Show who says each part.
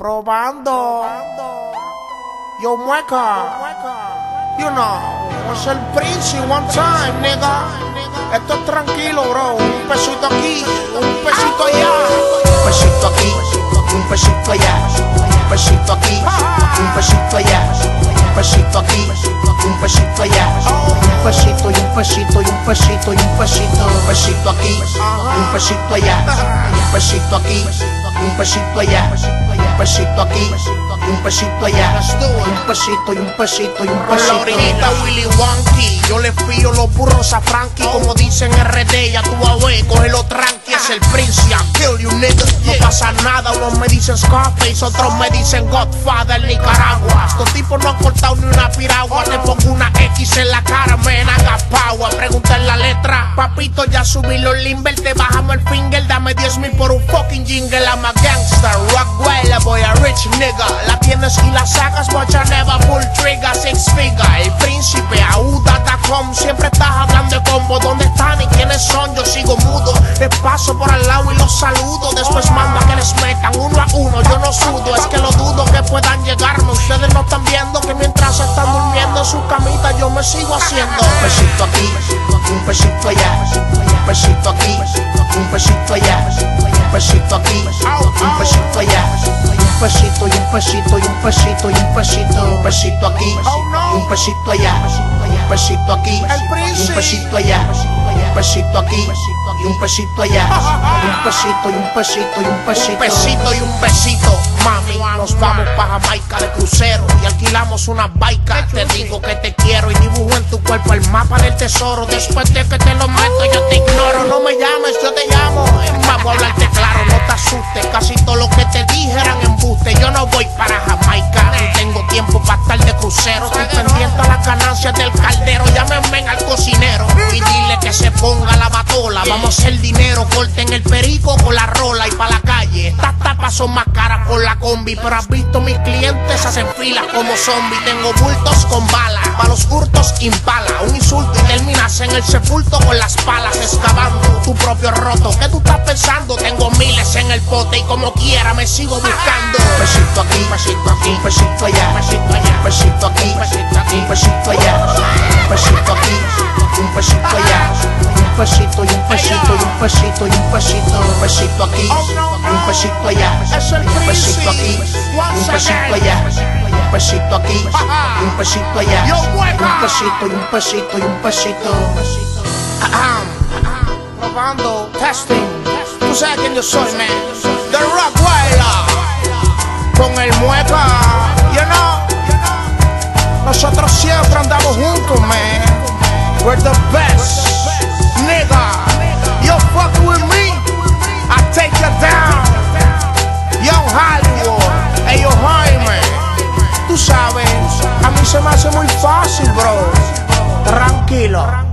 Speaker 1: Probando. Yo, mueca. You know, es el Prince one time, nigga. Esto es tranquilo, bro. Un pesito aquí, un pesito allá.
Speaker 2: Un pesito aquí, un pesito allá. Un pesito aquí, un pesito allá. Un pesito aquí, un pesito allá. Pesito y un pesito y un pesito y un pesito. Un pesito aquí, un pesito allá. Un pesito aquí, un pesito allá. Un pesito aquí, un pesito allá. Un pesito y un pesito y un pesito.
Speaker 1: orejita Willy Wonky. Yo le fío los burros a Frankie. Como dicen RD, ya tu abuelo, cógelo tranqui. Es el Prince, kill you, nigga. No pasa nada. Unos me dicen Scarface, otros me dicen Godfather Nicaragua. Estos tipos no han cortado ni una piragua. Le pongo una X en la cara, me haga power. Pregunta en la letra. Papito, ya subí los limber. Te bajamos el finger. Dame 10 mil por un fucking jingle. I'm a gangster. Rockwell, a rich nigga. La tienes y la sacas, but I never pull trigger. Six figure. El príncipe, auda.com. Siempre estás hablando de combo. ¿Dónde están y quiénes son? Yo sigo mudo. Les paso por al lado y los saludo. Después mando a que les metan uno a uno. Yo no sudo. Es que lo dudo que puedan llegarme. Ustedes no están viendo que mientras están durmiendo en su camita, yo me sigo haciendo.
Speaker 2: Un pesito aquí, un pesito allá. Un pesito aquí, un pesito allá. Un pesito aquí, un pesito allá. Un pesito y un pesito y un pesito y un pesito. Un pesito aquí, un pesito allá. Un pesito aquí, un pesito allá. Un pesito aquí y un pesito allá. Un pesito y un pesito y un pesito.
Speaker 1: Un pesito y un besito, mami. Nos vamos pa' Jamaica de crucero y alquilamos una baica. Te digo que te quiero y dibujo en tu cuerpo el mapa del tesoro. Después de que te lo meto, yo te ignoro. No me llames, yo te llamo. Vamos a hablarte claro, no te asustes. Casi Vamos a hacer dinero, corten el perico con la rola y pa' la calle. Estas tapas son más caras por la combi, pero has visto mis clientes hacen filas como zombies. Tengo bultos con balas, pa' los hurtos impala. Un insulto y terminas en el sepulto con las palas excavando tu propio roto. ¿Qué tú estás pensando? Tengo miles en el pote y como quiera me sigo buscando.
Speaker 2: Un pesito aquí,
Speaker 1: Pesito aquí,
Speaker 2: allá.
Speaker 1: allá,
Speaker 2: aquí,
Speaker 1: pesito aquí,
Speaker 2: pesito un pesito. Un pesito aquí, un pesito allá. Un pesito aquí, un pesito allá. Un pesito aquí, un pesito allá. Un pesito y un pesito y un pesito.
Speaker 1: Probando, testing. Tú sabes quién yo soy, man. The Rockweiler. Con el mueca. You know. Nosotros siempre andamos juntos, man. We're the best. Tranquilo.